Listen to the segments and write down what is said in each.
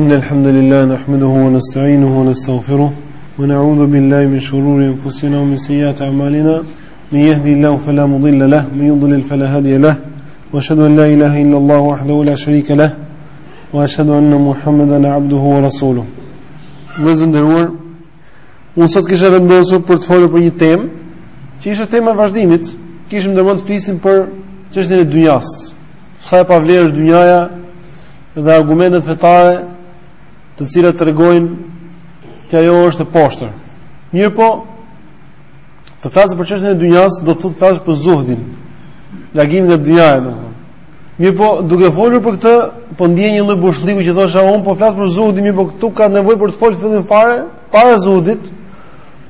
إن الحمد لله نحمده ونستعينه ونستغفره ونعوذ بالله من شرور أنفسنا ومن سيئات أعمالنا من يهدي الله فلا مضل له من يضلل فلا هادي له وأشهد أن لا إله إلا الله وحده لا شريك له وأشهد أن محمدا عبده ورسوله Vëzën dërruar Unë sot kisha vendosur për të folur për një temë, që ishte tema e vazhdimit, kishim domosht të flisim për çështjen e dynjas. Sa e pavlerë është dynjaja dhe argumentet fetare të cilat tregojnë që ajo është e poshtër. Mirpo, Të flas për çështjen e dynjas, do të flas për zuhdin, largimin nga dynjaja domethënë. Mirë po, duke folur për këtë, po ndjeja një lloj boshllëku që thosha unë, po flas për zuhdin, mirë po këtu ka nevojë për të folur fillim fare, para zuhdit,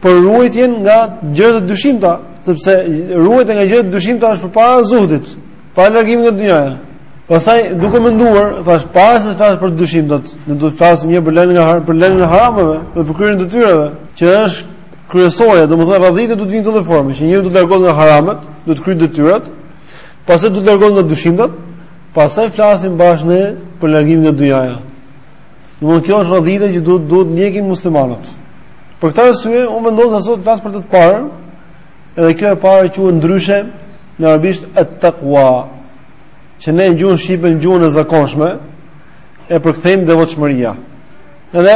për ruajtjen nga gjërat e dyshimta, sepse ruajtja nga gjërat e dyshimta është përpara zuhdit, para largimit nga dynjaja. Pastaj duke menduar, thashë para se të flas për dyshimtat, ne duhet të flasim njëherë për lënien e har, për lënien e harameve dhe për kryerjen e detyrave, që është kryesore, domethënë radhitja do të vijë në këtë formë, që njeriu do të largohet nga haramet, do të kryejë detyrat, pastaj do të largohet nga dyshimtat, pastaj flasim bashkë ne për largimin nga dynjaja. Domethënë kjo është radhitja që duhet duhet ndjekin muslimanët. Për këtë arsye unë vendosa sot të flas për të parën, edhe kjo e para quhet ndryshe në arabisht at-taqwa, që në gjuhën shqipe në gjuhën e zakonshme e përkthejmë devotshmëria. Edhe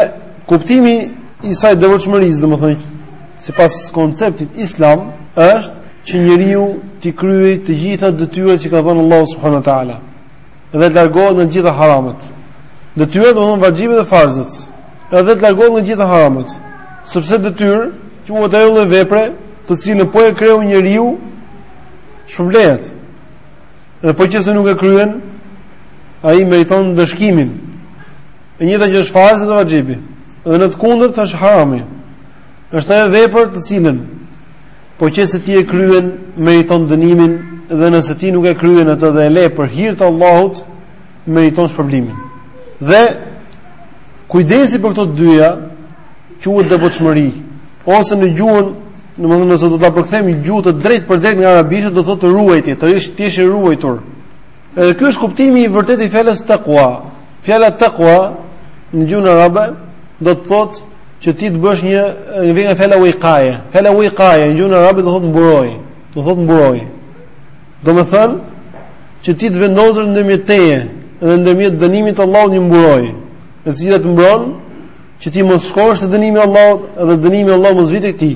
kuptimi i saj devotshmërisë, domethënë sipas konceptit islam, është që njeriu t'i kryejë të gjitha detyrat që ka dhënë Allahu subhanahu wa taala dhe të largohet nga të gjitha haramet. Detyrat domethënë vaxhibet dhe farzet. Edhe të largohet nga të gjitha haramet, sepse detyrë quhet ajo lloj vepre të cilën po e kreu njeriu shpërblehet. Dhe po qe se nuk e kryen, ai meriton ndëshkimin. E njëjta gjë është farzi dhe vaxhibi. Dhe në të kundërt është harami. Është ajo vepër të cilën po qe se ti e kryen meriton dënimin dhe nëse ti nuk e kryen atë dhe e le për hir të Allahut meriton shpërblimin. Dhe kujdesi për këto të dyja quhet devotshmëri ose në gjuhën domethënë nëse do ta përkthejmë në gjuhë të drejtpërdrejtë nga arabisht do të thotë ruajtje, të jesh të jesh i ruajtur Edhe ky është kuptimi i vërtetë i fjalës taqwa. Fjala taqwa në gjuhën arabe do të thotë që ti të bësh një vjen nga fjala wiqaje. Fjala wiqaje në gjuhën arabe do thotë mburojë. Do thotë mburojë. Domethënë që ti të vendosësh ndërmjet teje dhe ndërmjet dënimit të Allahut një mburojë, e cila të mbron që ti mos shkosh te dënimi i Allahut dhe dënimi i Allahut mos vijë tek ti.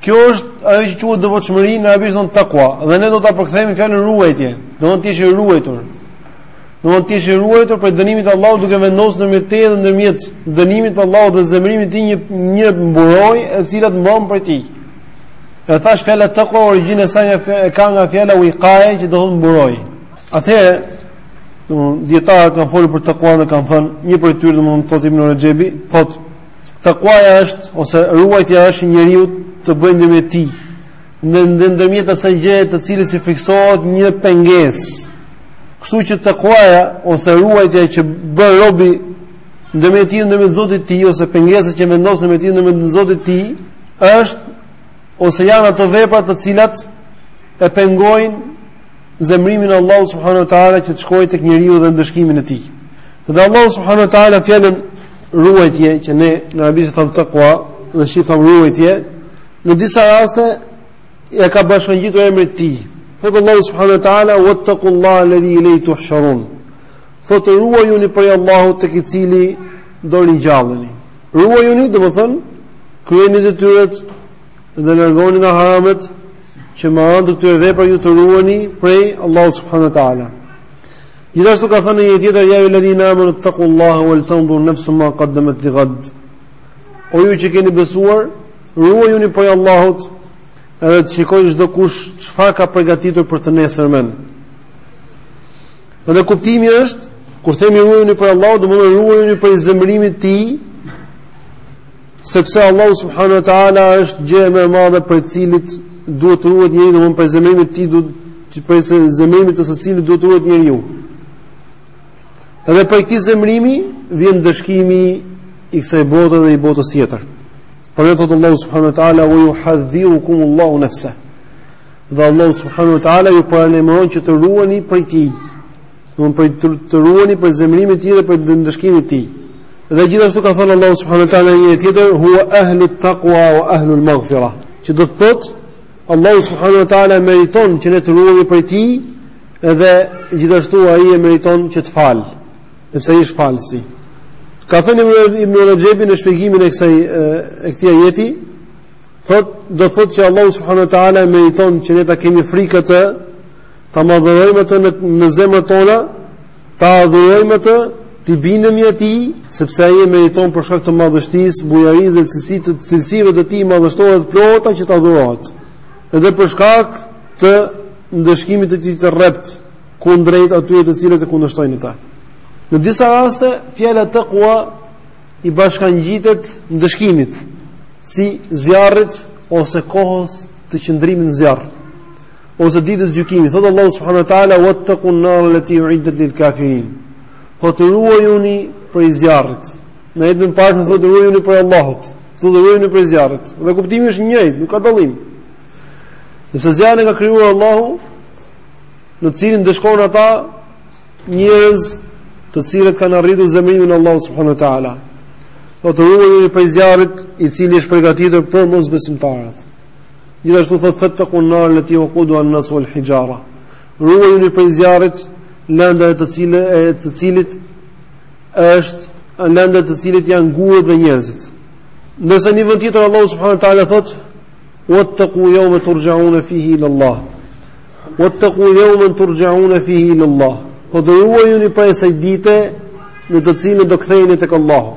Kjo është ajo që quhet devotshmëri në arabisht thonë takwa dhe ne do ta përkthejmë fjalën ruajtje. Do të thotë ti je ruajtur. Do të thotë ti je ruajtur prej dënimit të Allahut duke vendosur ndërmjet teje dhe ndërmjet dënimit të Allahut dhe zemërimit të tij një mburojë e cila të mbron prej tij. E thashë fjala takwa origjinën e saj nga e ka nga fjala wiqaje që do të thotë mburojë. Atëherë do të thotë dietarët kanë folur për takwa dhe kanë thënë një prej tyre do të thotë Ibn Rexhebi, thotë Takuaja është ose ruajtja është e njeriu të bëjë ndërmjet tij dhe ndërmjet asaj gjëje të cilës i frikësohet një pengesë. Kështu që takuaja ose ruajtja që bën robi ndërmjet tij ndërmjet Zotit të tij ose pengesa që vendos ndërmjet tij ndërmjet Zotit të tij është ose janë ato vepra të cilat e pengojnë zemërimin e Allahut subhanahu wa taala që të shkojë tek njeriu dhe ndëshkimin e tij. Dhe Allahu subhanahu wa taala fjalën ruajtje që ne në arabisht thon takwa, në shqip thon ruajtje, në disa raste e ka bashkangjitur emrin e tij. Thot Allahu subhanahu wa taala wattaqullaha alladhi ilayhi tuhsharun. Thot ruajuni prej Allahut tek i cili do ringjalleni. Ruajuni, domethënë, kryeni detyrat dhe largoni nga haramet që me anë të këtyre veprave ju të ruheni prej Allahut subhanuhu teala. Gjithashtu ka thënë në ajet tjetër ja ejuhal ladina amanu taqullaha wal tanzur nafsu ma qaddamat li ghad. O ju që keni besuar, ruajuni prej Allahut edhe të shikojë çdo kush çfarë ka përgatitur për të nesërmen. Dhe kuptimi është kur themi ruajuni prej Allahut, domethënë ruajuni prej zemërimit të tij Sepse Allahu subhanahu wa taala është gjëja më e madhe prej të cilit duhet të ruhet njeriu, domthonë prej zemrimit të tij duhet të prej zemrimit të së cilit duhet të ruhet njeriu. Edhe prej këtij zemrimi vjen ndëshkimi i kësaj bote dhe i botës tjetër. Prandaj thotë Allahu subhanahu wa taala wa yuhadhirukum Allahu nafsa. Dhe Allahu subhanahu wa taala ju paralajmëron që të ruheni prej tij. Domethënë për të, të ruheni prej zemërimit të tij dhe prej ndëshkimit të tij. Dhe gjithashtu ka thënë Allahu subhanahu wa taala në ajet tjetër, huwa ahlu taqwa wa ahlu al-maghfira. Që do të thotë Allahu subhanahu wa taala meriton që ne të ruhemi prej tij dhe gjithashtu ai e meriton që të fal, sepse ai është falësi. Ka thënë Ibn Rajebi në shpjegimin e kësaj e këtij ajeti, thotë do të thotë që Allahu subhanahu wa taala meriton që ne ta kemi frikë të Ta madhërojmë atë në, në zemrat tona, ta adhurojmë atë, t'i bindemi atij, sepse ai e meriton për shkak të madhështisë, bujarisë dhe cilësive të cilësive të tij madhështore të plota që të adhurohet. Edhe për shkak të ndëshkimit të tij të rreptë, kundrejt atyre të cilët e kundërshtojnë ta. Në disa raste, fjala takua i bashkangjitet ndëshkimit, si zjarrit ose kohës të qëndrimit në zjarr. ose ditën e gjykimit. Thot Allahu subhanahu wa taala wattaqun nar allati uiddat lil kafirin. Po dhe ruajuni prej zjarrit. Në ajetin e parë thotë ruajuni prej Allahut. Thotë ruajuni prej zjarrit. Dhe kuptimi është i njëjtë, nuk ka dallim. Sepse zjarrin e ka krijuar Allahu, në të cilin ndëshkon ata njerëz të cilët kanë arritur zemërimin e Allahut subhanahu wa taala. Dhe ruajuni prej zjarrit i cili është përgatitur për mosbesimtarët. Gjithashtu thotë fattaqun nar allati waquduha an-nas wal hijara. Ruajuni prej zjarrit, lënda e të cilë e të cilit është lënda e të cilit janë gurët dhe njerëzit. Ndërsa në një vend tjetër Allahu subhanahu wa taala thotë wattaqu yawma turja'un fihi ila Allah. Wattaqu yawma turja'un fihi ila Allah. Po dhe ruajuni prej asaj dite në të cilën do ktheheni tek Allahu.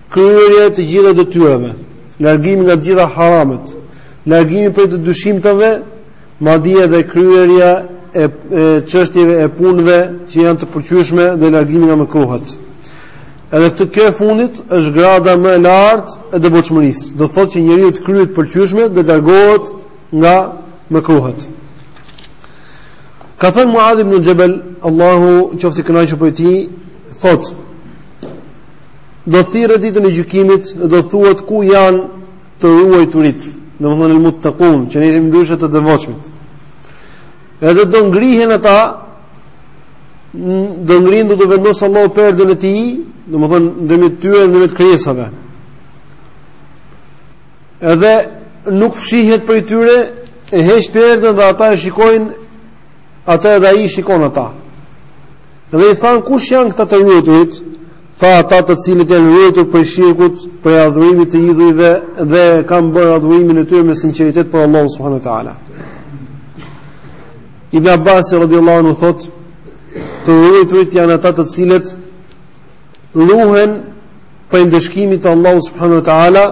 Kryerja e të gjitha detyrave, largimi nga të gjitha haramet, largimi prej të dyshimtave, madje edhe kryerja e çështjeve e, e punëve që janë të pëlqyeshme dhe largimi nga mëkruhet. Edhe kjo e fundit është grada më e lartë e devotshmërisë. Do të thotë që njeriu t'i kryejë të pëlqyeshmet dhe të largohet nga mëkruhet. Ka thënë Muadh ibn Xhebel, Allahu qoftë i kënaqur prej tij, thotë: Do thirret ditën e gjykimit dhe do thuhet ku janë të ruajturit, domethënë el muttaqun, që ne i themi ndryshe të devotshmit. Edhe do ngrihen ata do ngrihen do të vendosë Allahu perdën e tij, domethënë ndërmjet tyre dhe ndërmjet krijesave. Edhe nuk fshihet prej tyre e heq perdën dhe ata e shikojnë atë edhe ai i shikon ata. Dhe i thanë, kush janë këta të ruajturit? Tha ata të cilët janë ruajtur prej shirkut, prej adhurimit të idhujve dhe kanë bërë adhurimin e tyre me sinqeritet për Allahun subhanuhu teala. Ibn Abbas radhiyallahu anhu thotë, të ruajturit janë ata të cilët ruhen prej ndëshkimit të Allahut subhanuhu teala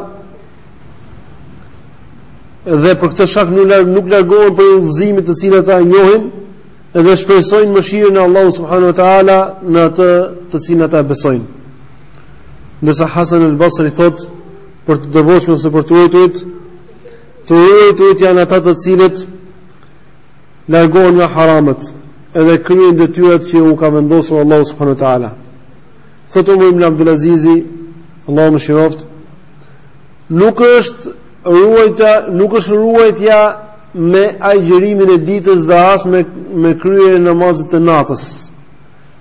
dhe për këtë shkak nuk largohen prej udhëzimit të cilin ata e njohin, Dhe shpresojnë mëshirën e Allahut subhanahu wa taala në atë të cilin ata besojnë. Ndërsa Hasan al-Basri thot për të devotshmit ose për të ruajturit, të ruajturit janë ata të cilët largohen nga haramet edhe kryejnë detyrat që u ka vendosur Allahu subhanahu wa taala. Thot Umar ibn Abdul Aziz, Allahu e mëshiroft, nuk është ruajta, nuk është ruajtja me agjërimin e ditës dhe as me me kryerjen e namazit të natës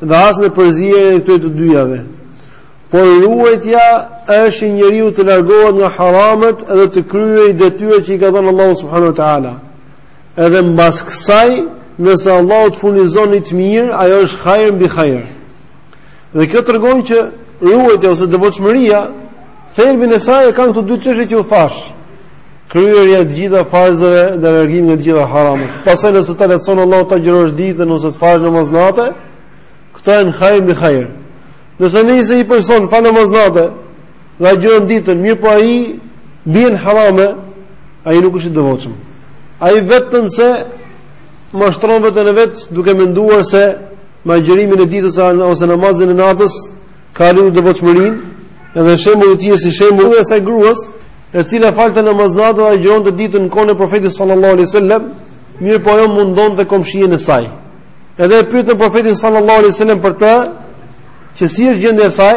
dhe as me përzierjen e këtyre të dyjave. Por ruajtja është që njeriu të largohet nga haramet dhe të kryejë detyrat që i ka dhënë Allahu subhanahu wa taala. Edhe mbas kësaj, nëse Allahu të furnizon një të mirë, ajo është hajër mbi hajër. Dhe kjo tregon që ruajtja ose devotshmëria thelbin e saj e kanë këto dy çështje që u thashë. Kryerja e të gjitha farzave dhe largimi nga të gjitha haramet. Pastaj nëse ta lehtëson Allahu të agjërosh ditën ose të falë namaz natë, këto janë hajr mbi hajr. Nëse nëse një person fal namaz natë dhe agjëron ditën, mirëpo ai bën harame, ai nuk është i devotshëm. Ai vetëm se mashtron veten e vet duke menduar se me agjërimin e ditës ose namazin e natës ka arritur devotshmërinë, edhe shembulli i tij si shembulli i asaj gruas, e cila falte namaz natën dhe agjëronte ditën në kohën e profetit sallallahu alaihi wasallam, mirëpo ajo mundonte komshijen e saj. Edhe e pyetën profetin sallallahu alaihi wasallam për të, që si është gjendja e saj,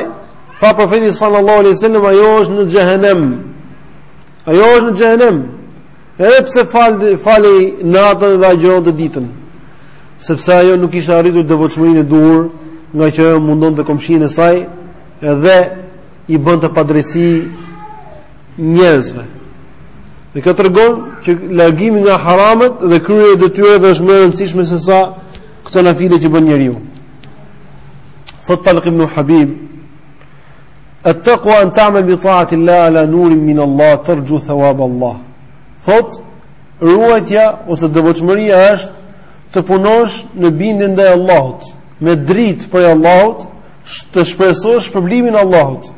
tha profeti sallallahu alaihi wasallam ajo është në xhehenem. Ajo është në xhehenem. Edhe pse falte natën dhe agjëronte ditën. Sepse ajo nuk kishte arritur devotshmërinë e duhur, ngaqë ajo mundonte komshinë e saj dhe i bënte padrejtësi njerëzve. Dhe kjo tregon që largimi nga haramet dhe kryerja e detyrave është më e rëndësishme se sa këto nafile që bën njeriu. Thotë Talq ibn Habib, At-taqwa an tamal bi taati Allah ala nurin min Allah, tarju thawab Allah. Thotë, ruajtja ose devotshmëria është të punosh në bindjen ndaj Allahut, me dritë prej Allahut, të shpresosh shpërblimin e Allahut,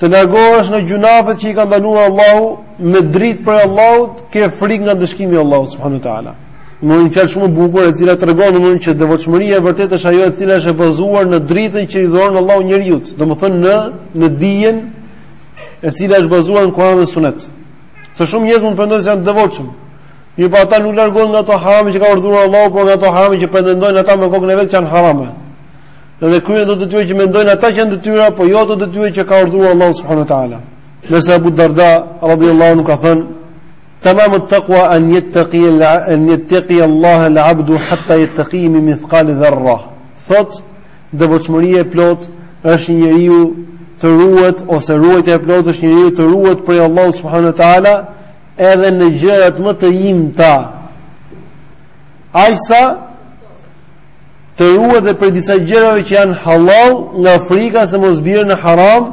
të largohesh nga gjynafet që i ka ndaluar Allahu me dritë prej Allahut, ke frikë nga ndëshkimi i Allahut subhanahu wa taala. Kjo një fjalë shumë e bukur e cila tregon domethënë që devotshmëria e vërtetë është ajo e cila është e bazuar në dritën që i dhuron Allahu njeriut, domethënë në në dijen e cila është bazuar në Kur'an dhe Sunet. Sa shumë njerëz mund të pretendojnë se janë devotshëm. Mirëpo ata nuk largohen nga ato harame që ka urdhëruar Allahu, por nga ato harame që pretendojnë ata me kokën e vet që janë harame. Dhe kryejnë ato detyra që mendojnë ata që janë detyra, po jo ato detyra që ka urdhëruar Allahu subhanahu wa taala. Ndërsa Abu Darda radhiyallahu anhu ka thënë Tamam at-taqwa an yattaqi an yattaqi Allah al-abdu hatta yattaqihi min mithqal dharra. Thotë devotshmëria e plotë është që njeriu të ruhet ose ruajtja e plotë është që njeriu të ruhet prej Allahut subhanahu wa taala edhe në gjërat më të imta. Aq sa të ruhet dhe prej disa gjërave që janë hallall nga frika se mos bjerë në haram,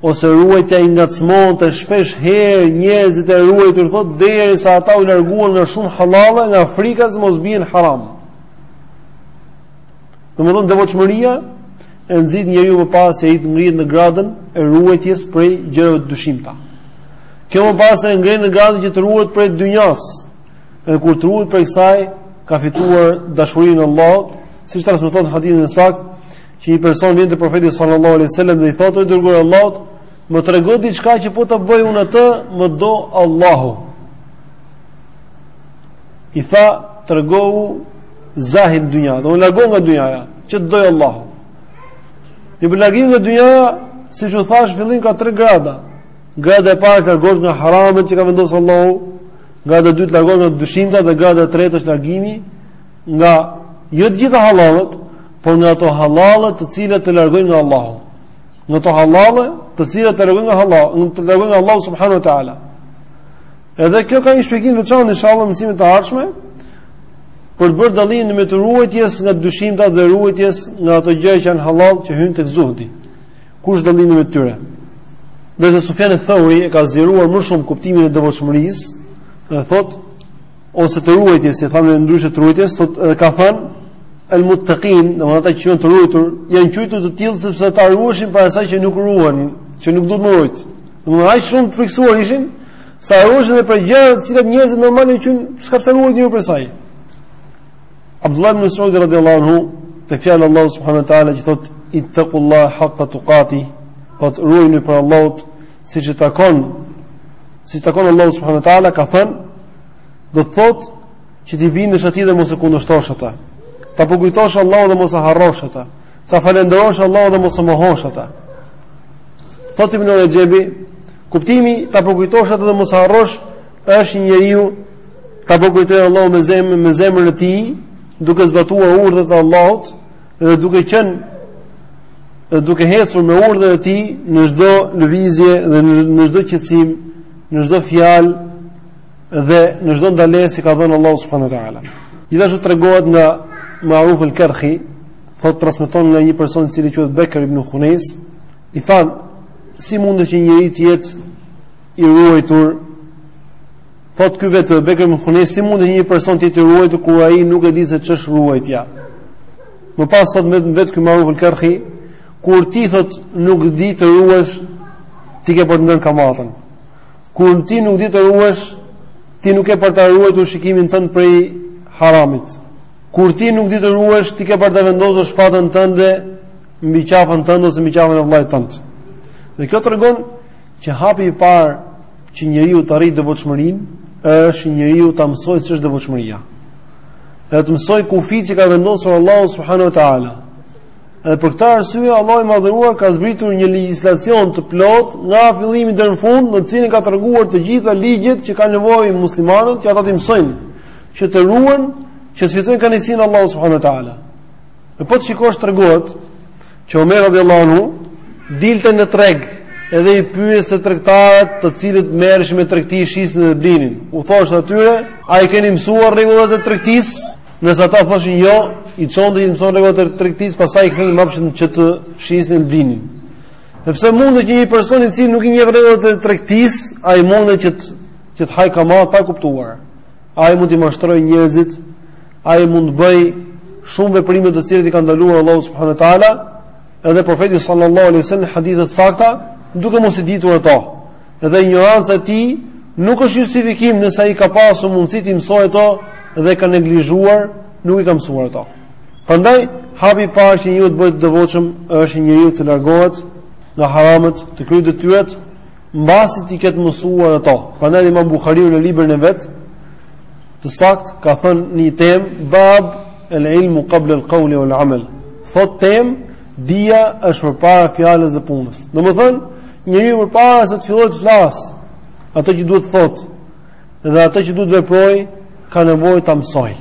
Ose ruajtja i ngacmonte shpesh herë njerëzit e ruajtur thotë derisa ata u larguan nga shumë halalle nga frika se mos bien në haram. Domethënë devotshmëria e nxit njeriun më pas që ai të ngrihet në gradën e ruajtjes prej gjërave të dyshimta. Kjo më pas e ngrenë në gradën që të ruhet prej dynjas. Dhe kur të ruhet prej saj, ka fituar dashurinë e Allahut, siç transmeton në hadithin e saktë, Që një person vjen te profeti sallallahu alaihi wasallam dhe i thotë o i dërguar i Allahut, më trego diçka që po ta bëj unë atë, më do Allahu. I tha, tregohu zahid në dynja, domethënë largohu nga dynja, që të dojë Allahu. Në largim nga dynja, siç e thash në fillim ka tre grada. Grada e parë të largohesh nga haramet që ka vendosë Allahu, grada e dytë largohesh nga të dyshimtat dhe grada e tretë është largimi Nga jo të gjitha halallet, por nga ato halalle të cilat të largojnë nga Allahu. Nga ato halalle të cilat të largojnë nga Allahu, të largojnë nga Allahu subhanahu wa taala. Edhe kjo ka një shpjegim të veçantë inshallah në mësimet e ardhshme për të bërë dallimin mes ruajtjes nga të dyshimtat dhe ruajtjes nga ato gjëra që janë halal që hyn tek zuhdi. Kush është dallimi mes tyre? Ndërsa Sufjan eth-Thauri e ka zgjeruar më shumë kuptimin e devotshmërisë, dhe thotë ose të ruajtjes, si thamë ndryshe të ruajtjes, thotë edhe ka thënë el muttaqin, domethënë ata që janë të ruajtur, janë quajtur të tillë sepse ata ruheshin prej asaj që nuk ruhen, që nuk duhet ruajt. Domethënë aq shumë të friksuar ishin sa ruheshin edhe për gjëra të cilat njerëzit normalisht e quajnë s'ka pse ruhet njeriu prej saj. Abdullah ibn Mas'ud radhiyallahu anhu, te fjala e Allahut subhanahu wa taala që thotë ittaqullaha haqqa tuqatih, thotë ruajuni prej Allahut siç i takon siç takon Allahut subhanahu wa taala ka thënë do të thotë që t'i bindesh atij dhe mos e kundërshtosh atë. Ta përkujtosh Allahun dhe mos e harrosh atë. Ta falënderosh Allahun dhe mos e mohosh atë. Thotë Ibn Rajabi, kuptimi ta përkujtosh atë dhe mos e harrosh është që njeriu ta përkujtojë Allahun me zemrën me zemrën e tij, duke zbatuar urdhrat e Allahut dhe duke qenë dhe duke hecur me urdhrat e tij në çdo lëvizje dhe në çdo qetësim, në çdo fjalë dhe në çdo ndalesë që ka dhënë Allahu subhanahu wa taala. Gjithashtu tregohet nga Ma'ruf al-Karhi, thotë transmeton nga një person i cili quhet Bekr ibn Khunejs, i thanë si mundet që njeriu të jetë i ruajtur Thotë ky vetë Bekër bin Hunejs si mund të një person të jetë i ruajtur kur ai nuk e di se ç'është ruajtja. Më pas thotë vetëm vetë ky Maruf al-Karhi, kur ti thotë nuk di të ruash, ti ke për të ngrënë kamatën. Kur ti nuk di të ruash, ti nuk ke për të ruajtur shikimin tënd prej haramit. Kur ti nuk di të ruash, ti ke për të vendosur shpatën tënde mbi qafën tënde ose mbi qafën e vllajt tënd. Dhe kjo tregon Që hapi i parë që njeriu të arrijë devotshmërinë është njeriu ta mësojë ç'është devotshmëria. Edhe të mësojë kufijtë që ka vendosur Allahu subhanahu wa taala. Edhe për këtë arsye Allahu i madhëruar ka zbritur një legjislacion të plotë nga fillimi deri në fund, në të cilin ka treguar të gjitha ligjet që kanë nevojë muslimanët që ata të mësojnë, që të ruhen, që të fitojnë kënaqësinë e Allahut subhanahu wa taala. E po të shikosh tregohet Që Omer radiallahu anhu dilte në treg edhe i pyeste tregtarët të cilët merreshin me tregti, shisnin dhe blinin. U thoshte atyre, a i keni mësuar rregullat e tregtisë? Nëse ata thoshin jo, i çonte t'i mësonin rregullat e tregtisë, pastaj i kthente prapë që të shisnin dhe blinin. Sepse mundet që një person i cili nuk i njeh rregullat e tregtisë, ai mundet që të që të hajë kamatë pa e kuptuar. Ai mund të mashtrojë njerëzit Ai mund të bëjë shumë veprime të cilat i ka ndaluar Allahu subhanahu wa taala, edhe profeti sallallahu alaihi wasallam në hadithe të sakta, duke mos i ditur ato. Dhe injoranca e tij nuk është justifikim nëse ai ka pasur mundësi t'i mësojë ato dhe ka neglizhuar, nuk i ka mësuar ato. Prandaj hapi i parë që njeriu të bëhet i devotshëm është njeriu të largohet nga haramet, të kryejë detyrat mbasi t'i ketë mësuar ato. Prandaj Imam Buhariu në librin e vet Të saktë ka thënë një temë bab el ilmu qabla al qawli wal amal. Thotë temë dija është përpara fjalës dhe punës. Domethënë, njeriu përpara se të fillojë të flasë, atë që duhet të thotë dhe atë që duhet të veprojë, ka nevojë ta mësojë.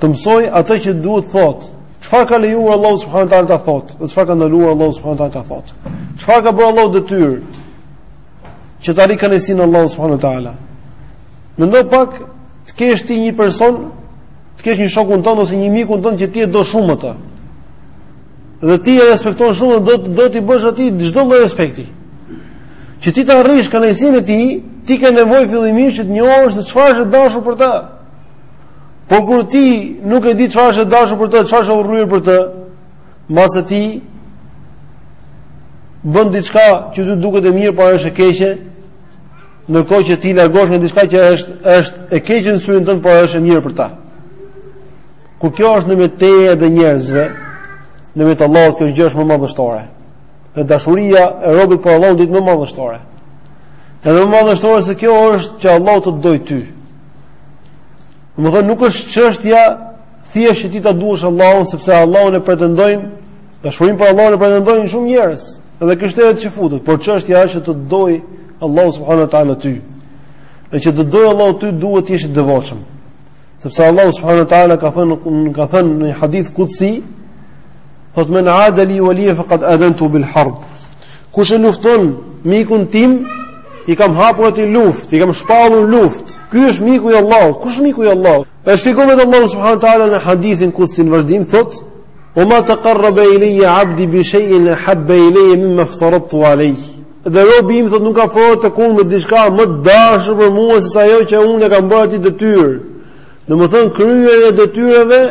Të mësojë atë që duhet të thotë. Çfarë ka lejuar Allahu subhanahu wa taala ta thotë dhe çfarë ka ndaluar Allahu subhanahu wa taala ta thotë. Çfarë ka bërë Allahu detyrë që të arrijë kënaqësinë e Allahut subhanuhu teala. Mendo pak të kesh ti një person, të kesh një shokun tënd ose një mikun tënd që ti e do shumë atë. Dhe ti e respekton shumë dhe do do t'i bësh atij çdo lloj respekti. Që ti të arrish kënaqësinë e tij, ti ke nevojë fillimisht të njohësh se çfarë është e dashur për të. Po kur ti nuk e di çfarë është e dashur për të, çfarë është e urryer për të, Mbase ti bën diçka që të duket e mirë, por është e keqe, ndërkohë që ti largosh nga diçka që është është e keqe në syrin tënd, por është e mirë për ty. Kur kjo është në mes teje dhe njerëzve, në mes të Allahut kjo gjë është më madhështore. Dhe dashuria e robit për Allahun është më madhështore. Edhe më madhështore se kjo është që Allahu të dojë ty. Domethënë nuk është çështja Thjesht që ti ta duash Allahun sepse Allahun e pretendojnë, dashurinë për Allahun e pretendojnë shumë njerëz, edhe krishterët çifutët, por çështja është që të dojë Allahu subhanahu wa taala ty. Dhe që të dojë Allahu ty duhet të jesh i devotshëm. Sepse Allahu subhanahu wa taala ka thënë ka thënë në një hadith kudsi, thot men ada li waliyan faqad adhantuhu bil harb. Kush e lufton mikun tim, i kam hapur atij luftë, i kam shpallur luftë. Ky është miku i Allahut. Kush është miku i Allahut? E shpjegon vetë Allahu subhanahu wa taala në hadithin kudsi në vazhdim thotë: "Wa ma taqarraba ilayya 'abdi bi shay'in ahabba ilayya mimma iftaradtu 'alayh." Dhe robi im thotë nuk afrohet tek unë me diçka më të dashur për mua se sa ajo që unë ia kam bërë atij detyrë. Domethënë kryerja e detyrave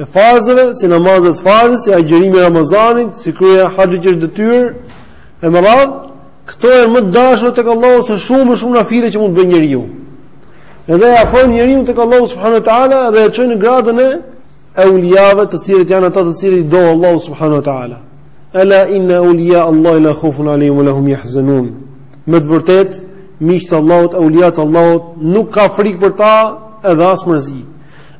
e farzëve, si namazet farze, si agjërimi i Ramazanit, si kryerja e haxhit që është detyrë, e me radhë, Këto janë më të dashura tek Allahu se shumë e shumë nafile që mund të bëjë njeriu. Edhe e afrojnë njeriun tek Allahu subhanahu wa taala dhe e çojnë në gradën e euliave, të cilët janë ata të cilët i do Allahu subhanahu wa taala. Ala inna awliya Allahi la khawfun alayhim wa lahum yahzanun. Me të vërtetë, miqtë e Allahut, euliat e Allahut nuk ka frikë për ta edhe as mërzi.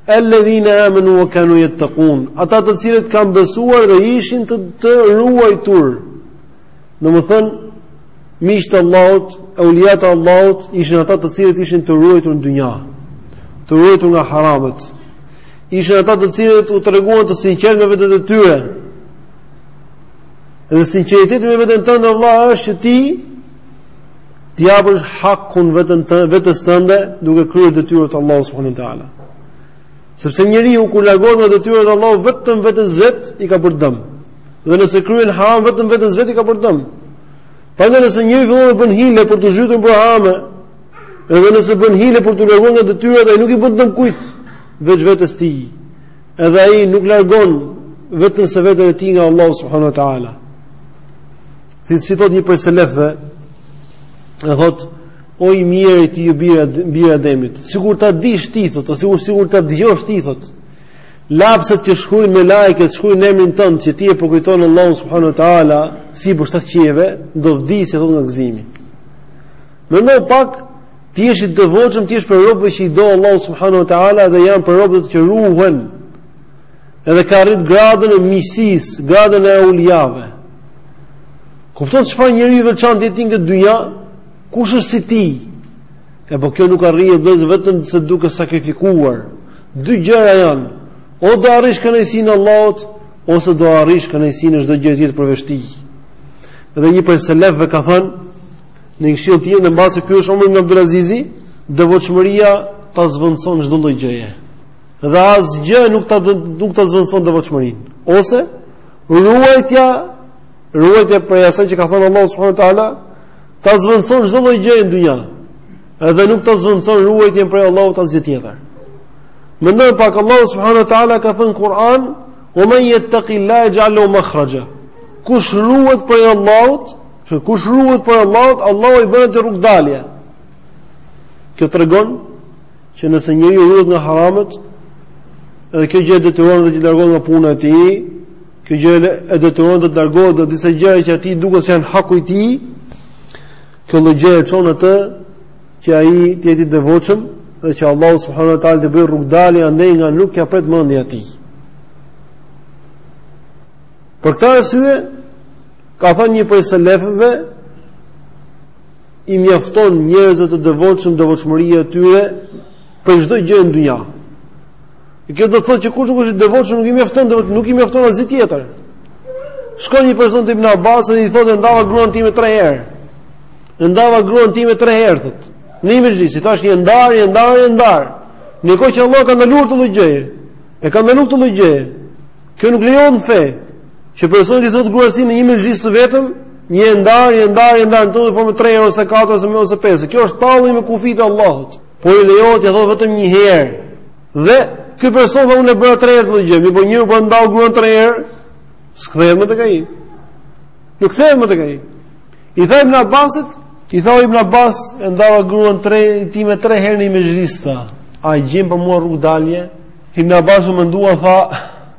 Alladhina amanu wa kanu yattaqun. Ata të cilët kanë besuar dhe ishin të, të ruajtur. Domethënë miqtë e Allahut, euliat e Allahut ishin ata të cilët ishin të ruajtur në dynja, të ruajtur nga haramet. Ishin ata të cilët u treguan të sinqertë me veten e tyre. Dhe sinqeriteti me veten tënde Allah është që ti t'i japësh hakun vetën të vetes tënde duke kryer detyrat e Allahut subhanuhu teala. Sepse njeriu kur largohet nga detyrat e Allahut vetëm vetes së vet i ka bërë dëm. Dhe nëse kryen haram vetëm vetes së vet i ka bërë dëm. Prandaj nëse njeriu fillon të bën hile për t'u zhytur në harame, edhe nëse bën hile për t'u larguar nga detyrat, ai nuk i bën dëm kujt, veç vetes tij. Edhe ai nuk largon vetëm se veten e tij nga Allahu subhanahu wa taala. Ti si thot një prej selefëve, e thot o i mjeri ti o bir bir i Ademit. Sikur ta dish ti thot, ose sikur sikur ta dëgjosh ti thot. Lapset që shkruajnë melaiket, të shkruajnë emrin tënd që ti e përkujton Allahun subhanuhu teala, si prej shtatë qiejve, do vdisje thotë nga gëzimi. Mendoje pak ti je i devotshëm, ti je prej robëve që i do Allahu subhanuhu teala dhe je prej robëve që ruhen. Edhe ke arrit gradën e miqësisë, gradën e evliave. Kupton çfarë njeriu i veçantë je ti në këtë dynja? Kush është si ti? E po kjo nuk arrihet vetëmse duke sakrifikuar, Dy gjëra janë, o do arrish kënaqësinë e Allahut, ose do arrish kënaqësinë e çdo gjëje tjetër përveç tij. Dhe një prej selefëve ka thënë në një këshillë të tij, mbase ky është Omar ibn Abdul Azizi, devotshmëria ta zëvendëson çdo lloj gjëje. Dhe asgjë nuk ta nuk ta zëvendëson devotshmërinë. Ose ruajtja ruajtja prej asaj që ka thënë Allahu subhanahu wa taala ta zëvendëson çdo lloj gjëje në dynja. Edhe nuk ta zëvendëson ruajtjen prej Allahut asgjë tjetër. Mendoje pak Allahu subhanu ta'ala ka thënë në Kur'an, ue men jettekil-lahe jexh'al lehu mekhrexha. Kush ruhet prej Allahut, që kush ruhet prej Allahut, Allahu i bën atij rrugëdalje. Kjo tregon, që nëse njeriu ruhet nga haramet, edhe kjo gjë e detyron dhe që largohet nga puna e tij, kjo gjë e detyron të largohet nga disa gjëra që atij i duket se janë haku i tij. Kjo lloj gjëje e çon atë që ai të jetë i devotshëm dhe që Allahu subhanahu wa taala t'i bëjë rrugëdalje andej nga nuk ia pret mendja e tij. Për këtë arsye ka thënë një prej selefëve i mjafton njerëzve të devotshëm devotshmëria e tyre për çdo gjë në dynja. Kjo do të thotë që kush nuk është i devotshëm nuk i mjafton, nuk i mjafton asgjë tjetër. Shkon një person te Ibn Abbas dhe i thotë e ndava gruan time 3 herë. E ndava gruan time 3 herë thot. Në një mexhlis, i thashë je e ndarë, je e ndarë, je e ndarë. Në kohë që Allahu e ka ndaluar këtë lloj gjëje. E ka ndaluar këtë lloj gjëje. Kjo nuk lejohet në fe. Që personi t'i thotë gruas së tij në një mexhlis të vetëm, je e ndarë, je e ndarë, je e ndarë, në këtë formë 3 herë ose 4 ose më ose 5. Kjo është tallje me kufijtë e Allahut. Por i lejohet t'ia thotë vetëm një herë. Dhe ky person thotë unë e bëra tre herë këtë lloj gjëje, mirëpo njeriu po e ndau gruan tre herë, s'kthehet më tek ai. Nuk kthehet më tek ai. I tha Ibn Abbasit, i tha Ibn Abbas e ndava gruan tre time tre herë në mexhlis tha. A i gjen për mua rrugëdalje? Ibn Abbas u mendua tha,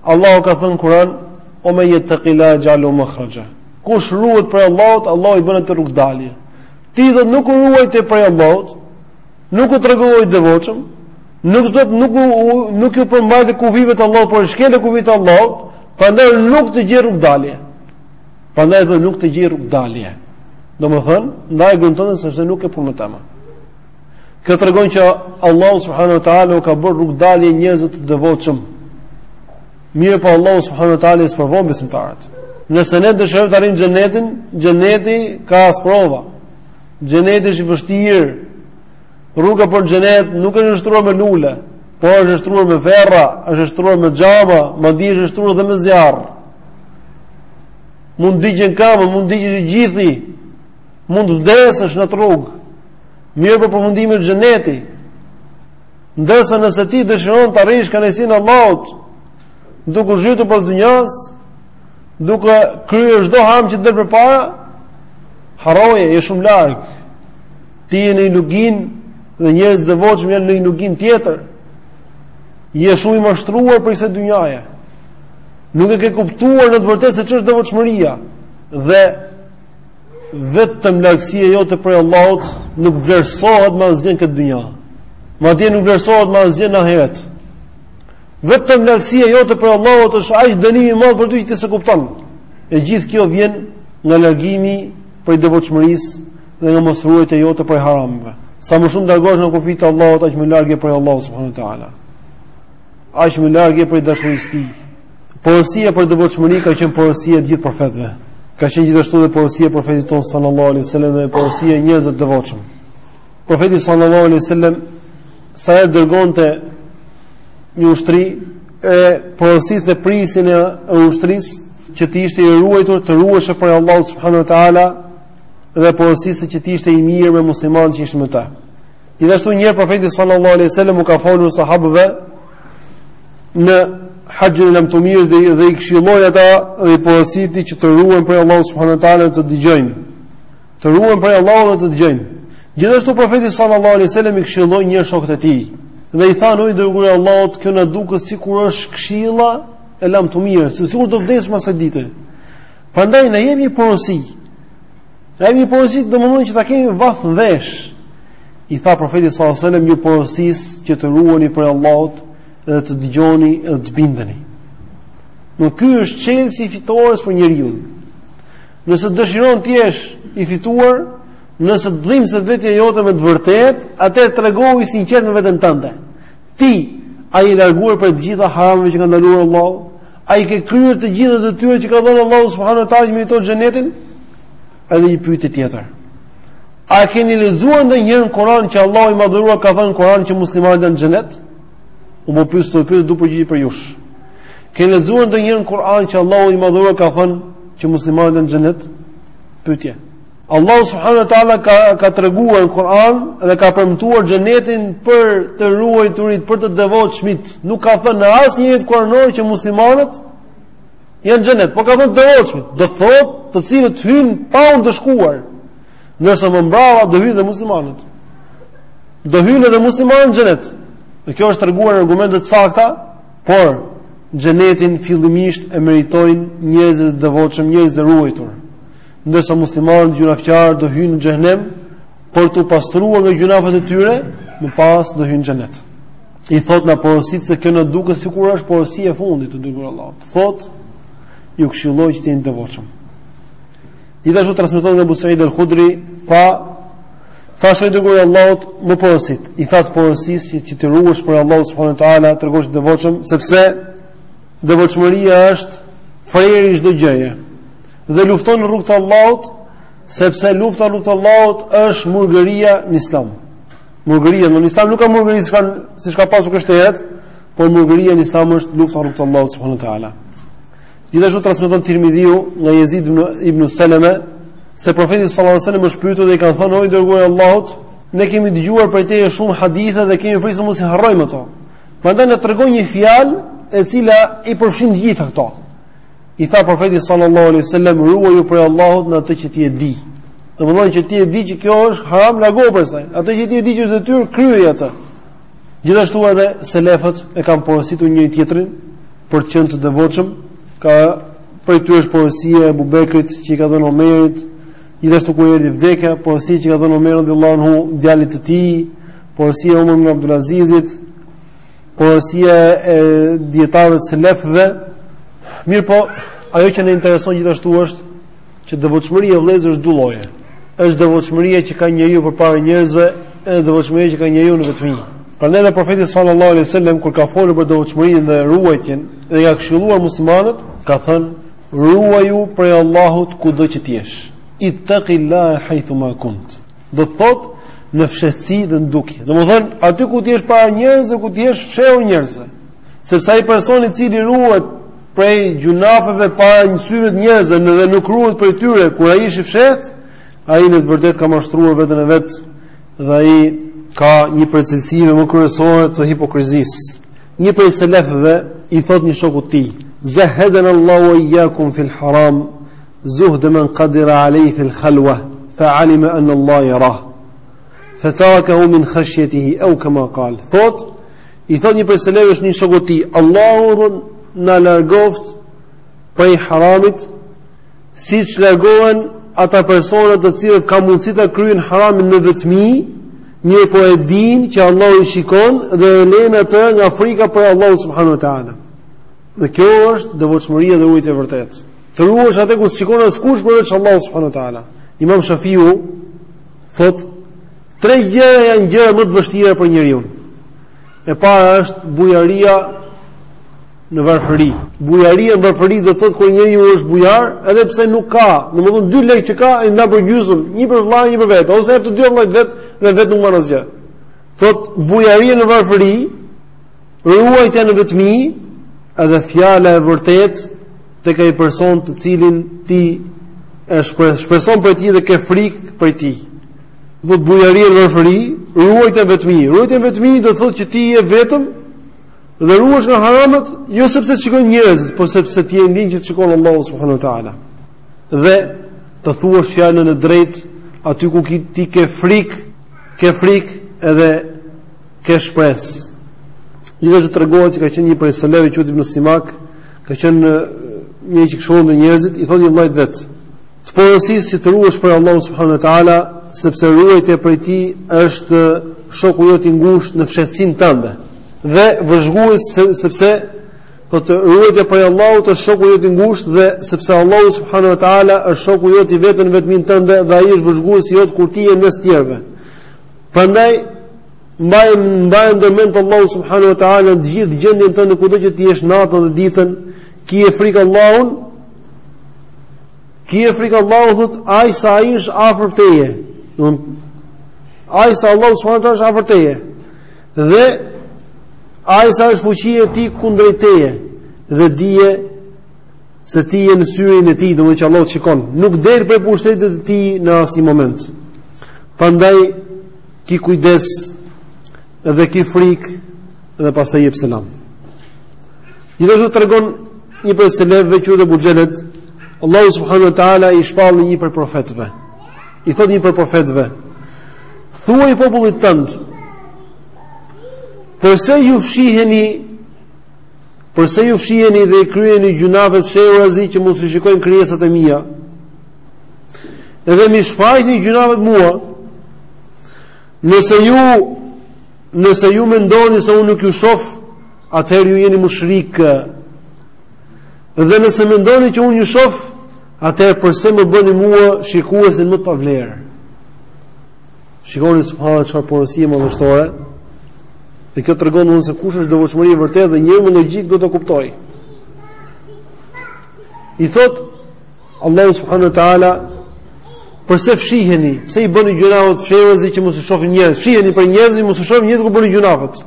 Allahu ka thënë në Kur'an, ue men jettekil-lahe jexh'al lehu mekhrexha. Kush ruhet prej Allahut, Allahu i bën atij rrugëdalje. Ti dot nuk u ruajte prej Allahut, nuk u tregove i devotshëm, nuk do të nuk nuk iu përmbajte kufijve të Allahut, por shkele kufijtë e Allahut, prandaj nuk të gjej rrugëdalje. Prandaj nuk të gjej rrugëdalje. Domethën, ndaj gënton se sepse nuk e punë të më. Kjo tregon që Allahu subhanahu wa ta'ala u ka bërë rrugëdalje njerëzve të devotshëm Mirëpo Allahu subhanahu wa taala i sprovon besimtarët. Nëse ne dëshirojmë të arrijmë xhenetin, xheneti ka sprova. Xheneti është i vështirë. Rruga për xhenet nuk është e shtruar me lule, por është e shtruar me ferra, është e shtruar me xhama, madje është e shtruar edhe me zjarr. Mund të digjen këmbët, mund digjesh i gjithi. Mund të vdesësh në atë rrugë. Mirëpo përfundimi është xheneti. Ndërsa nëse ti dëshiron të arrish kënaqësinë e Allahut, duke u zhytur pas dynjasë, duke kryer çdo haram që të del përpara, harroje, je shumë larg. Ti je në një luginë dhe njerëzit e devotshëm janë në një luginë tjetër. Je shumë i mashtruar prej kësaj dynjaje. Nuk e ke kuptuar në të vërtetë se ç'është devotshmëria dhe vetëm largësia jote prej Allahut nuk vlerësohet me asgjë në këtë dynja. Madje nuk vlerësohet me asgjë në ahiret. Vetëm largësia jote prej Allahut është aq dënim i madh për ty që ti s'e kupton. E gjithë kjo vjen nga largimi prej devotshmërisë dhe nga mosruajtja jote prej harameve. Sa më shumë largohesh nga kufijtë e Allahut, aq më larg je prej Allahut subhanuhu teala. Aq më larg je prej dashurisë së tij. Porosia për devotshmëri ka qenë porosia e gjithë profetëve. Ka qenë gjithashtu dhe porosia e profetit tonë sallallahu alaihi wasallam dhe porosia e njerëzve të devotshëm. Profeti sallallahu alaihi wasallam sa herë dërgonte një ushtri e porosiste prijësin e ushtrisë që të ishte i ruajtur të ruhej prej Allahut subhanahu wa taala dhe porosiste që të ishte i mirë me muslimanët që ishin me ta. Gjithashtu një herë profeti sallallahu alaihi wasallam u ka folur sahabëve në Haxhin e Lamtumirës dhe, dhe i këshilloi ata dhe i porositi që të ruhen prej Allahut subhanahu wa taala dhe të dëgjojnë. Të ruhen prej Allahut dhe të dëgjojnë. Gjithashtu profeti sallallahu alaihi wasallam i këshilloi një herë shokët e tij dhe i thanë o i dërguar i Allahut, kjo na duket sikur është këshilla e Lamtumirës, sikur do vdesh mbas dite. Prandaj na jep një porosi. Jepi një porosi domethënë që ta kemi vath në vesh. U tha profeti sallallahu alajhi wasallam ju porosis që të ruheni prej Allahut dhe të dëgjoni dhe të bindeni. Ky është çelësi i fitores për njeriun. Nëse dëshiron të jesh i fituar, nëse të dhimbset vetja jote me të vërtetë, atëherë tregohu i sinqert me veten tënde. Ti, a je i larguar prej të gjitha harameve që ka ndaluar Allahu? A i ke kryer të gjitha detyrat që ka dhënë Allahu subhanahu wa taala që meriton xhenetin? Edhe një pyetje tjetër. A keni lexuar ndonjëherë në Kur'an që Allahu i madhëruar ka thënë në Kur'an që muslimanët janë në xhenet? Unë pyes të pyes du përgjigje prej jush. Keni lexuar ndonjëherë në Kur'an që Allahu i madhëruar ka thënë që muslimanët janë në xhenet? Pyetje. Allahu subhanahu wa taala ka ka treguar në Kur'an dhe ka premtuar xhenetin për të ruajturit, për të devotshmit. Nuk ka thënë në asnjë ajet kuranor që muslimanët janë në xhenet, por ka thënë të devotshmit, do të thotë të cilët hyjnë pa u ndëshkuar. Ndërsa më mbrapa do hyjnë dhe muslimanët. Do hyjnë edhe muslimanët në xhenet. Dhe kjo është treguar në argumente të sakta, por xhenetin fillimisht e meritojnë njerëzit e devotshëm, njerëzit e ruajtur. ndërsa muslimanët gjynahqarë do hyjnë në xhehenem për t'u pastruar nga gjynahet e tyre, më pas do hyjnë në xhenet. I thanë na porosit se kjo na duket sikur është porosi e fundit o i dërguar i Allahut. Tha, ju këshilloj që t'jeni të devotshëm. Gjithashtu transmetohet nga Ebu Seid el Khudri, tha, thashë o i dërguar i Allahut më porosit. I tha të porosis që të ruhesh prej Allahut, subhanahu ta'ala, të tregohesh i devotshëm, sepse Devotshmëria është kreu i çdo gjëje. Dhe lufto në rrugt të Allahut, sepse lufta në rrugt të Allahut është murgëria në Islam. Murgëria në Islam nuk ka murgëri siç kanë siç ka pasur krishterët, por murgëria në Islam është lufta në rrugt të Allahut subhanuhu teala. Gjithashtu transmeton Tirmidhiu nga Jezid ibnu Seleme se profeti sallallahu alajhi wasallam është pyetur dhe i kanë thënë o i dërguar i Allahut, ne kemi dëgjuar prej teje shumë hadithe dhe kemi frikë se mos i harrojmë ato. Prandaj na trego një fjalë e cila i përfshin të gjitha këto. I tha profeti sallallahu alaihi wasallam ruaju prej Allahut në atë që ti e di. Domethënë atë që ti e di që kjo është haram largohu prej saj. Atë që ti e di që është detyrë kryej atë. Gjithashtu edhe selefët e kanë porositur njëri tjetrin për të qenë të devotshëm, ka prej tyre është porosia e Ebu Bekrit që i ka dhënë Omerit, gjithashtu kur i erdhi vdekja, porosia që i ka dhënë Omeri radiallahu anhu djalit të tij, Porosia e Omer ibn Abdul Azizit, porosia e dijetarëve të selefëve. Mirëpo, ajo që na intereson gjithashtu është që devotshmëria o vëllezër është dy lloje. Është devotshmëria që ka njeriu përpara njerëzve, edhe devotshmëria që ka njeriu në vetmi. Prandaj edhe profeti sallallahu alaihi wasallam kur ka folur për devotshmërinë dhe ruajtjen dhe i ka këshilluar muslimanët, ka thënë: "Ruaju prej Allahut kudo që të jesh. Ittaqillaha haythu ma kunt." Do të thotë në fshehtësi dhe në dukje. Domethënë, aty ku ti je para njerëzve, dhe ku ti je fshehur njerëzve. Sepse ai person i cili ruhet prej gjunafeve para syve të njerëzve dhe nuk ruhet prej tyre kur ai është i fshehtë, ai në të vërtetë ka mashtruar veten e vet dhe ai ka një prej cilësive më kryesore të hipokrizisë. Një prej selefëve i thotë një shokut të tij: "Zahadana Allahu wa iyyakum fil haram Zuhd men qadira alejh fil khalwa fa alima an Allah yarah fa tarakahu min khashyatihi aw kama qal. Thot i thot një prej selefëve një shokut të tij, Allahu të na largoft prej haramit siç largohen ata persona të cilët kanë mundësi ta kryejnë haramin në vetmi, mirëpo e din që Allahu i shikon dhe e len atë nga frika për Allahun subhanuhu teala. Dhe kjo është devotshmëria dhe ruajtja e vërtetë. Të ruhesh aty ku s'të shikon askush përveç Allahu subhanahu wa taala. Imam Shafiu thot tre gjëra janë gjërat më të vështira për njeriun. E para është bujaria në varfëri. Bujaria në varfëri do të thotë kur njeriu është bujar, edhe pse nuk ka, domethënë dy lekë që ka i nda për gjysmë, një për vëllain, një për vete, ose edhe të dy vëllait vet, e vetë nuk mban asgjë. Thot bujaria në varfëri Ruajtja në vetmi edhe fjala e vërtet tek ai person të cilin ti e shpreson prej tij dhe ke frik prej tij do thotë bujaria në varfëri ruajtja në vetmi ruajtja në vetmi do thot që ti je vetëm dhe ruhesh nga haramet jo sepse të shikojnë njerëzit po sepse ti e ndin që të shikon Allahu subhanu ta'ala dhe të thuash fjalën e drejt aty ku ti ke frik ke frik edhe Ke shpresë. Gjithashtu tregohet se ka qenë një prej selefëve që Ibn Simak ka qenë një që këshillonte njerëzit, i thotë një vëllait të vet. Të porosis që të ruhesh prej Allahut subhanahu wa taala, sepse ruajtja prej tij është shoku jot i ngushtë në fshehtësinë tënde. Dhe vëzhgues se, sepse pra ruajtja prej Allahut është shoku jot i ngushtë dhe sepse Allahu subhanahu wa taala është shoku jot i vetëm në vetminë tënde dhe ai është vëzhgues jot kur ti je mes tjerëve. Prandaj mbaje ndërmend ti Allahun subhanahu wa taala në të gjithë gjendjen tënde kudo që ti të jesh natën dhe ditën, kije frikë Allahun. Kije frikë Allahun thot aq sa ai është afër teje. Aq sa Allahu subhanahu wa taala është afër teje. Dhe aq sa është fuqia e tij kundrejt teje dhe dije se ti je në syrin e tij, domethënë që Allahu të shikon. Nuk del prej pushtetit të tij në asnjë moment. Prandaj ki kujdes dhe ki frik dhe pastaj jep selam. Gjithashtu tregon njëri prej selefëve që Ebu Xheld, Allahu subhanahu wa taala i shpalli njërit prej profetëve. I thotë njërit prej profetëve, thuaj popullit tënd, përse ju fshiheni Përse ju fshiheni dhe i kryeni gjynahet fshehurazi që mos i shikojnë krijesat e mia? Edhe m'i shfaqni gjynahet mua. Nëse ju nëse ju mendoni se unë nuk ju shoh, atëherë ju jeni mushrik. Dhe nëse mendoni që unë ju shoh, atëherë përse më bëni mua shikuesin më të pavlerë? Shikoni subhanallahu çfarë porosie madhështore. Dhe kjo tregon domethënë se kush është devotshmëria e vërtetë dhe njeriu me logjikë do ta kuptojë. I thot Allahu subhanahu wa taala Përse fshiheni? Pse i bëni gjynahet fshehtazi që mos i shohin njerëzit? Fshiheni prej njerëzve që mos i shohin njerëzit kur bëni gjynahet.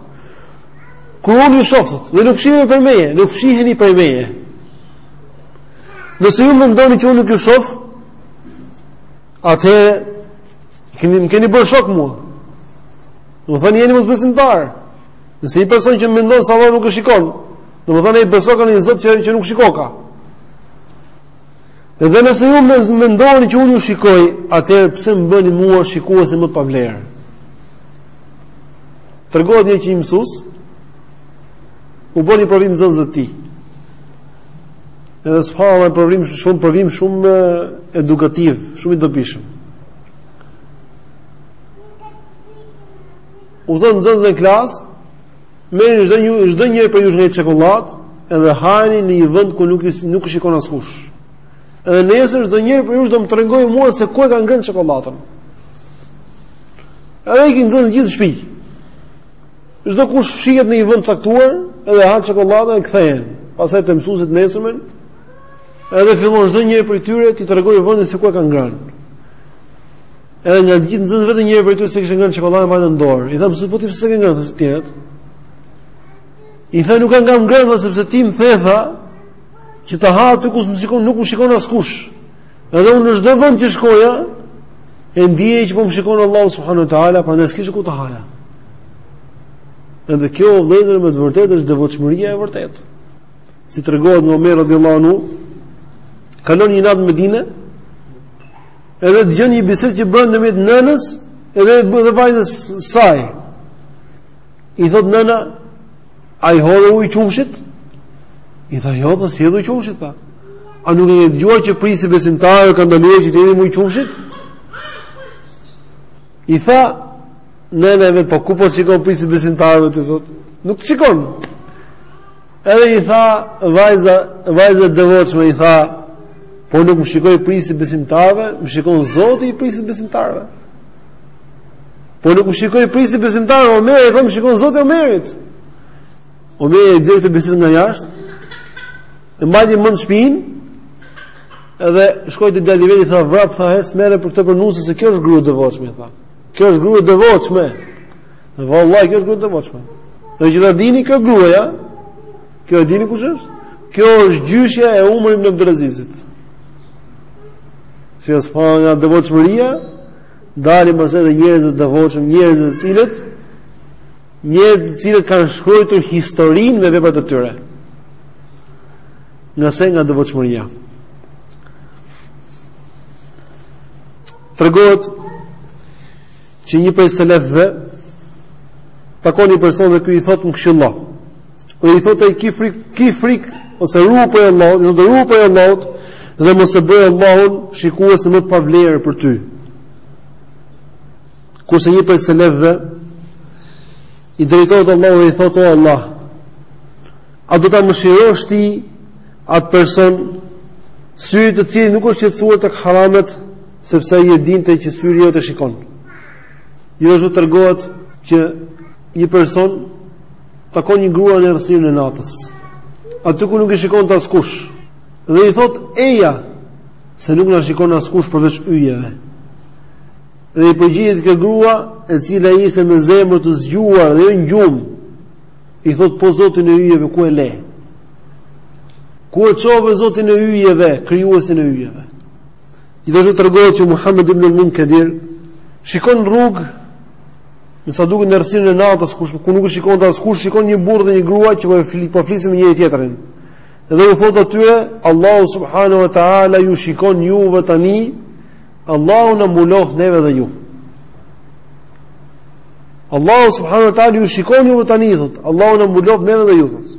Kur unë ju shoh, dhe nuk fshiheni prej meje, nuk fshiheni prej meje. Nëse ju mendoni që unë nuk ju shoh, Atëherë keni më keni bërë shok mua. Domethënë jeni mosbesimtarë. Nëse një person që mendon se Allahu nuk e shikon, domethënë ai beson në një Zot që që nuk shikoka. Edhe nëse ju mendoni që unë ju shikoj, atëherë pse më bëni mua shikuesin më të pavlerë? Tregohet që një mësues u bëri provim nxënësve të tij. Edhe subhanallahu provim shumë provim shumë edukativ, shumë i dobishëm. U thotë nxënësve në klasë, merrni çdo një çdo njëri prej jush nga një çokoladë, edhe hajeni në një vend ku nuk ju nuk ju shikon askush. Edhe nesër çdo njëri prej jush do më tregojë mua se ku e ka ngrënë çokoladën. Edhe ikin nxënësit gjithë në shpi. Çdokush fshihet në një vend të caktuar, edhe ha çokoladën e kthehen pastaj te mësuesi të nesërmen, edhe fillon çdo njëri prej tyre t'i tregojë vendin se ku e ka ngrënë. Edhe nga gjithë nxënësit vetëm njëri prej tyre s'e kishte ngrënë çokoladën e mbajti në dorë. I tha mësuesi po ti pse s'e ke ngrënë si të tjerët? I tha nuk e kam ngrënë sepse ti më the tha që ta ha aty ku nuk më shikon askush. Edhe unë në çdo vend që shkoja, e ndieja që po më shikon Allahu subhanahu wa taala, prandaj s'kisha ku ta haja. Edhe kjo vëllëzër me të vërtetë është devotshmëria e vërtetë. Si tregohet nga Omer radhiyallahu anhu, kalon një natë në Medinë, edhe dëgjon një bisedë që bëhet ndërmjet nënës edhe dhe vajzës së saj. I thot nëna, A i hodhe ujë qumshit? I tha, jo, s'do t'i hedh ujë qumshit, tha. A nuk e ke dëgjuar që prijsi i besimtarëve ka ndalua që t'i hedhim ujë qumshit? I tha, nëna e vet, po ku po të shikon prijsi i besimtarëve ty thotë? Nuk të shikon. Edhe i tha, vajza, vajza e devotshme, i tha, po nuk më shikoi prijsi i besimtarëve, më shikon Zoti i prijsit të besimtarëve. Po nuk më shikoi prijsi i besimtarëve Omeri, tha më shikon Zoti i Omerit. Omeri e dëgjoi këtë bisedën nga jashtë. E mbajti mend shpinë. Edhe shkoi te djali i vet i tha vrap tha ec merre këtë për nuse se kjo është grua e devotshme tha. Kjo është grua e devotshme. Dhe vallahi kjo është grua e devotshme. Që ta dini kjo gruaja. Kjo e dini kush është? Kjo është gjyshja e Umerit ibn Abdulazizit. Shih, pas pra nga devotshmëria, Dalin pas edhe njerëz të devotshëm, njerëz të cilët njerëz të cilët kanë shkruar historinë me veprat e tyre. Nga se nga devotshmëria. Tregohet që një prej selefëve takon një person dhe ky i thotë më këshillo. Dhe i thotë ai ki frik, ki frik ose ruhu prej Allahut, do të ruhu prej Allahut dhe mos e bëj Allahun shikuesin më të pavlerë për ty. Kurse një prej selefëve i drejtohet Allahut dhe i thotë o Allah, a do ta mëshirosh ti atë person syri i të cilit nuk është qetësuar tek haramet sepse ai e dinte që syri yt e shikon. Gjithashtu tregohet që një person takon një grua në errësirën e natës. Aty ku nuk i shikonte askush. Dhe i thot eja se nuk na shikon askush përveç yjeve. Dhe i përgjigjet kjo grua, e cila ishte me zemër të zgjuar dhe jo në gjumë. I thot po Zotin e yjeve ku e le? Ku e çove Zotin e yjeve, krijuesin e yjeve? Gjithashtu tregohet që Muhammed ibn al-Munkadir shikon në rrugë Me sa duket në errësirën e natës kush ku nuk e shikonte askush shikon një burrë dhe një grua që po flit po flisnin me njëri tjetrin. Dhe u thotë atyre, Allahu subhanahu wa taala ju shikon juve tani. Allahu na mbuloft neve dhe ju. Allahu subhanahu wa taala ju shikon juve tani thotë. Allahu na mbuloft neve dhe ju thotë.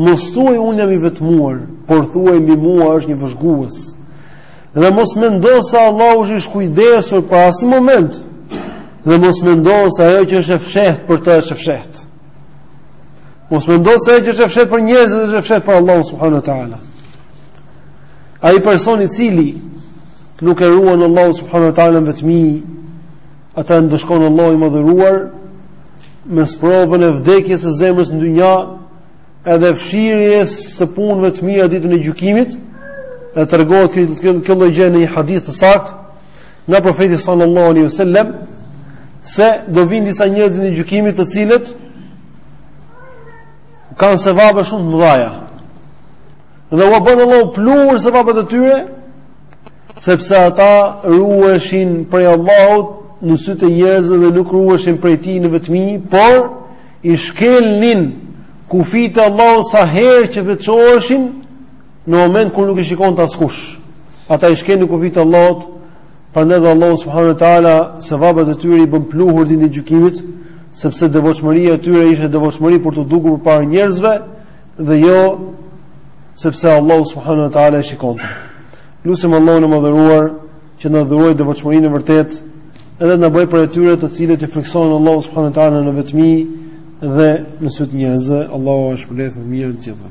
Mos thuaj unë jam i vetmuar, por thuaj mbi mua është një vëzhgues. Dhe mos mendo se Allahu është i shkujdesur për asnjë moment. Dhe mos mendo se ajo që është e fshehtë për të është e fshehtë. Mos mendo se ajo që është e fshehtë për njerëzit është e fshehtë për Allahun subhanuhu teala. Ai person i cili nuk e ruan Allahun subhanuhu teala në vetmi Ata i ndëshkon Allahu i madhëruar me sprovën e vdekjes së zemrës në dynja, edhe fshirjes së punëve të mira ditën e gjykimit, e tregohet kjo lloj gjëje në një hadith të saktë, nga profeti sallallahu alaihi wasallam se do vijnë disa njerëz ditën e gjykimit të cilët, kanë sevape shumë të mëdhaja, dhe ua bën Allahu pluhur sevapet e tyre, sepse ata ruheshin prej Allahut në sytë e njerëzve dhe nuk ruheshin prej tij në vetmi, por i shkelnin kufijtë e Allahut sa herë që veçoheshin në moment kur nuk i shikonte askush. Ata i shkelnin kufijtë e Allahut, prandaj dhe Allahu subhanahu wa taala sevapet e tyre i bën pluhur ditën e gjykimit, sepse devotshmëria e tyre ishte devotshmëri për t'u dukur përpara njerëzve, dhe jo sepse Allahu subhanahu wa taala i shikonte. Lusim Allahun e madhëruar që të na dhurojë devotshmërinë e vërtetë edhe të na bëjë prej atyre të cilët i frikësohen Allahut subhanahu wa taala në vetmi dhe në sy të njerëzve. Allahu ju shpërbleftë me mirë të gjithëve.